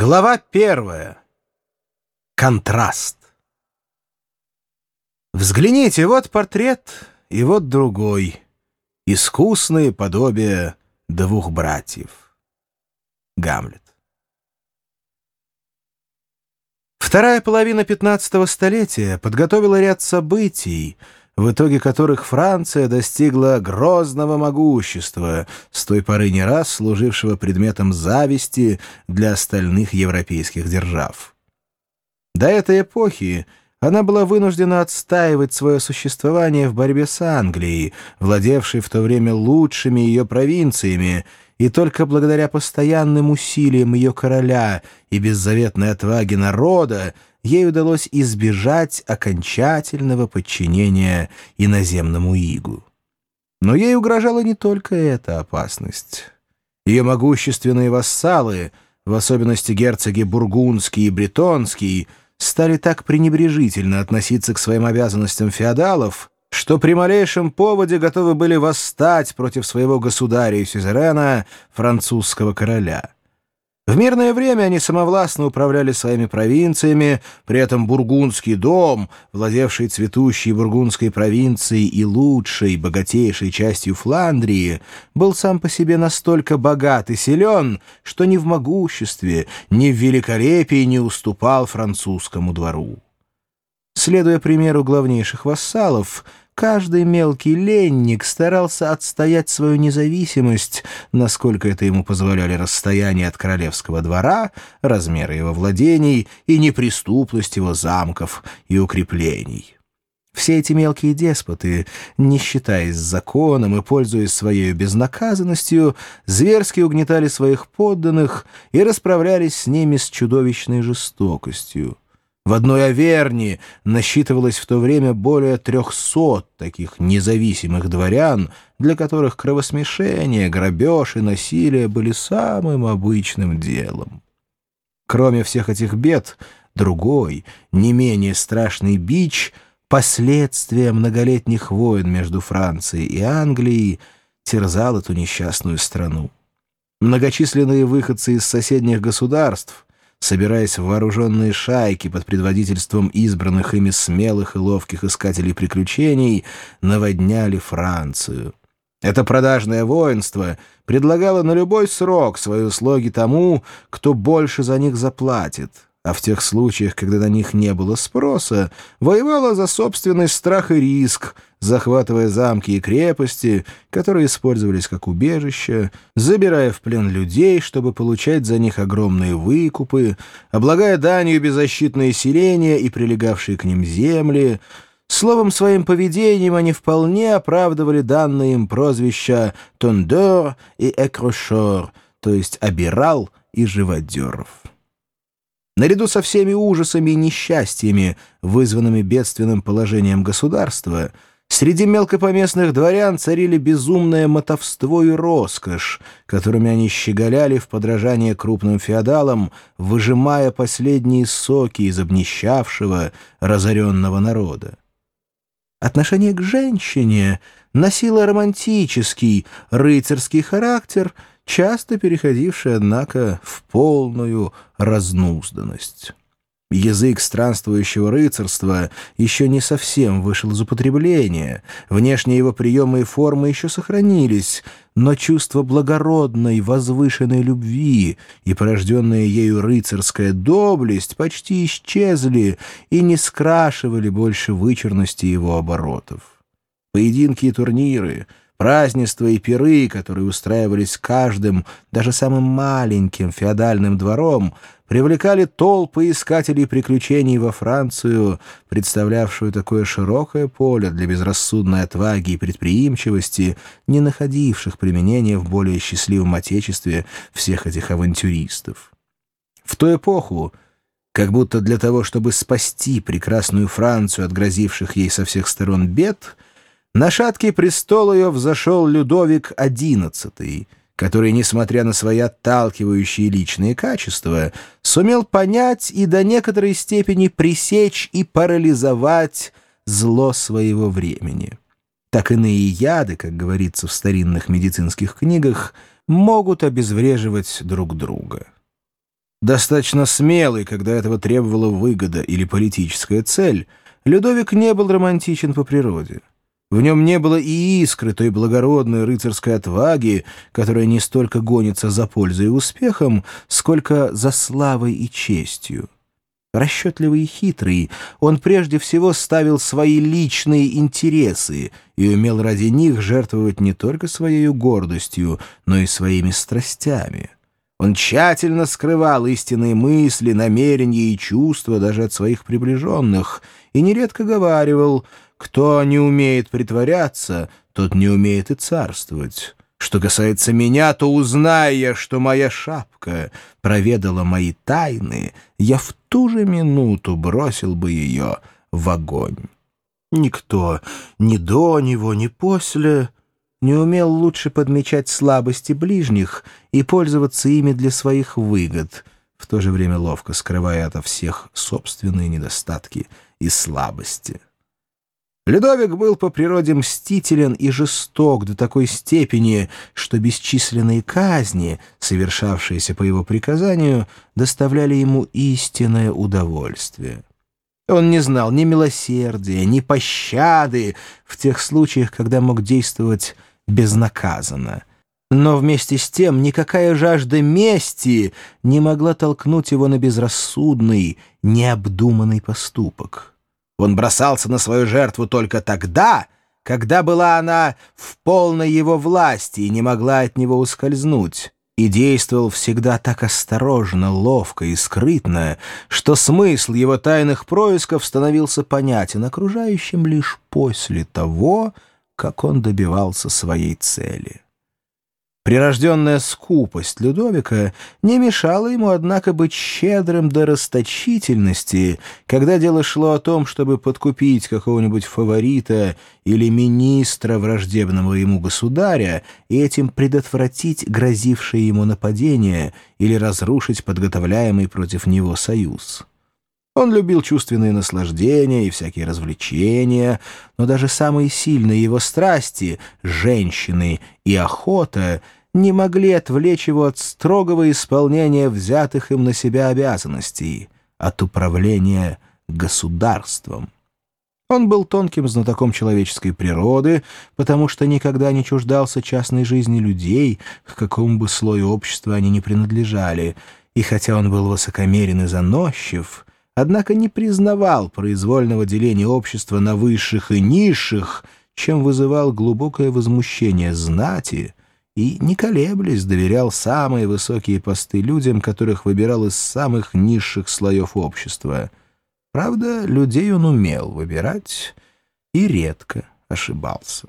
Глава первая. Контраст. Взгляните, вот портрет и вот другой. Искусные подобия двух братьев. Гамлет. Вторая половина пятнадцатого столетия подготовила ряд событий, в итоге которых Франция достигла грозного могущества, с той поры не раз служившего предметом зависти для остальных европейских держав. До этой эпохи она была вынуждена отстаивать свое существование в борьбе с Англией, владевшей в то время лучшими ее провинциями, и только благодаря постоянным усилиям ее короля и беззаветной отваге народа ей удалось избежать окончательного подчинения иноземному игу. Но ей угрожала не только эта опасность. Ее могущественные вассалы, в особенности герцоги Бургундский и Бретонский, стали так пренебрежительно относиться к своим обязанностям феодалов, что при малейшем поводе готовы были восстать против своего государя и сюзерена, французского короля. В мирное время они самовластно управляли своими провинциями, при этом бургундский дом, владевший цветущей бургундской провинцией и лучшей, богатейшей частью Фландрии, был сам по себе настолько богат и силен, что ни в могуществе, ни в великолепии не уступал французскому двору. Следуя примеру главнейших вассалов, Каждый мелкий ленник старался отстоять свою независимость, насколько это ему позволяли расстояние от королевского двора, размеры его владений и неприступность его замков и укреплений. Все эти мелкие деспоты, не считаясь законом и пользуясь своей безнаказанностью, зверски угнетали своих подданных и расправлялись с ними с чудовищной жестокостью. В одной Аверне насчитывалось в то время более трехсот таких независимых дворян, для которых кровосмешение, грабеж и насилие были самым обычным делом. Кроме всех этих бед, другой, не менее страшный бич — последствия многолетних войн между Францией и Англией терзал эту несчастную страну. Многочисленные выходцы из соседних государств — собираясь в вооруженные шайки под предводительством избранных ими смелых и ловких искателей приключений, наводняли Францию. Это продажное воинство предлагало на любой срок свои услуги тому, кто больше за них заплатит — а в тех случаях, когда на них не было спроса, воевала за собственный страх и риск, захватывая замки и крепости, которые использовались как убежища, забирая в плен людей, чтобы получать за них огромные выкупы, облагая данью беззащитные селения и прилегавшие к ним земли. Словом, своим поведением они вполне оправдывали данные им прозвища «тондер» и «экрошор», то есть «обирал» и «живодеров». Наряду со всеми ужасами и несчастьями, вызванными бедственным положением государства, среди мелкопоместных дворян царили безумное мотовство и роскошь, которыми они щеголяли в подражание крупным феодалам, выжимая последние соки из обнищавшего, разоренного народа. Отношение к женщине носило романтический, рыцарский характер — часто переходивший, однако, в полную разнузданность. Язык странствующего рыцарства еще не совсем вышел из употребления, внешние его приемы и формы еще сохранились, но чувство благородной, возвышенной любви и порожденная ею рыцарская доблесть почти исчезли и не скрашивали больше вычурности его оборотов. Поединки и турниры — Празднества и пиры, которые устраивались каждым, даже самым маленьким феодальным двором, привлекали толпы искателей приключений во Францию, представлявшую такое широкое поле для безрассудной отваги и предприимчивости, не находивших применения в более счастливом отечестве всех этих авантюристов. В ту эпоху, как будто для того, чтобы спасти прекрасную Францию от грозивших ей со всех сторон бед, на шаткий престол ее взошел Людовик XI, который, несмотря на свои отталкивающие личные качества, сумел понять и до некоторой степени пресечь и парализовать зло своего времени. Так иные яды, как говорится в старинных медицинских книгах, могут обезвреживать друг друга. Достаточно смелый, когда этого требовала выгода или политическая цель, Людовик не был романтичен по природе. В нем не было и искры той благородной рыцарской отваги, которая не столько гонится за пользой и успехом, сколько за славой и честью. Расчетливый и хитрый, он прежде всего ставил свои личные интересы и умел ради них жертвовать не только своей гордостью, но и своими страстями. Он тщательно скрывал истинные мысли, намерения и чувства даже от своих приближенных и нередко говаривал «Кто не умеет притворяться, тот не умеет и царствовать». Что касается меня, то узнай я, что моя шапка проведала мои тайны, я в ту же минуту бросил бы ее в огонь. Никто ни до него, ни после не умел лучше подмечать слабости ближних и пользоваться ими для своих выгод, в то же время ловко скрывая ото всех собственные недостатки и слабости. Людовик был по природе мстителен и жесток до такой степени, что бесчисленные казни, совершавшиеся по его приказанию, доставляли ему истинное удовольствие. Он не знал ни милосердия, ни пощады в тех случаях, когда мог действовать безнаказанно. Но вместе с тем никакая жажда мести не могла толкнуть его на безрассудный, необдуманный поступок. Он бросался на свою жертву только тогда, когда была она в полной его власти и не могла от него ускользнуть, и действовал всегда так осторожно, ловко и скрытно, что смысл его тайных происков становился понятен окружающим лишь после того, как он добивался своей цели. Прирожденная скупость Людовика не мешала ему, однако, быть щедрым до расточительности, когда дело шло о том, чтобы подкупить какого-нибудь фаворита или министра враждебного ему государя и этим предотвратить грозившее ему нападение или разрушить подготовляемый против него союз. Он любил чувственные наслаждения и всякие развлечения, но даже самые сильные его страсти — женщины и охота — не могли отвлечь его от строгого исполнения взятых им на себя обязанностей, от управления государством. Он был тонким знатоком человеческой природы, потому что никогда не чуждался частной жизни людей, к какому бы слою общества они не принадлежали, и хотя он был высокомерен и заносчив, однако не признавал произвольного деления общества на высших и низших, чем вызывал глубокое возмущение знати — и, не колеблясь, доверял самые высокие посты людям, которых выбирал из самых низших слоев общества. Правда, людей он умел выбирать и редко ошибался.